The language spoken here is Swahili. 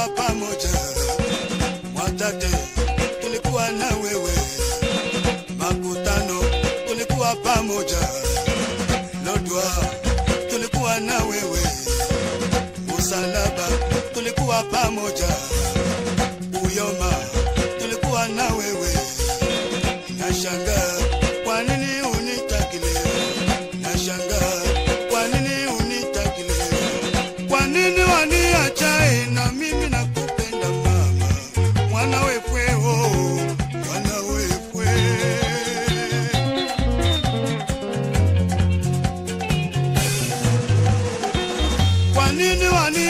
tulikuwa pamoja. Mwatate tulikuwa na wewe. Makutano tulikuwa pamoja. Lodwa tulikuwa na wewe. Musalaba tulikuwa pamoja. Uyoma tulikuwa na wewe. Nashangaa Nini wani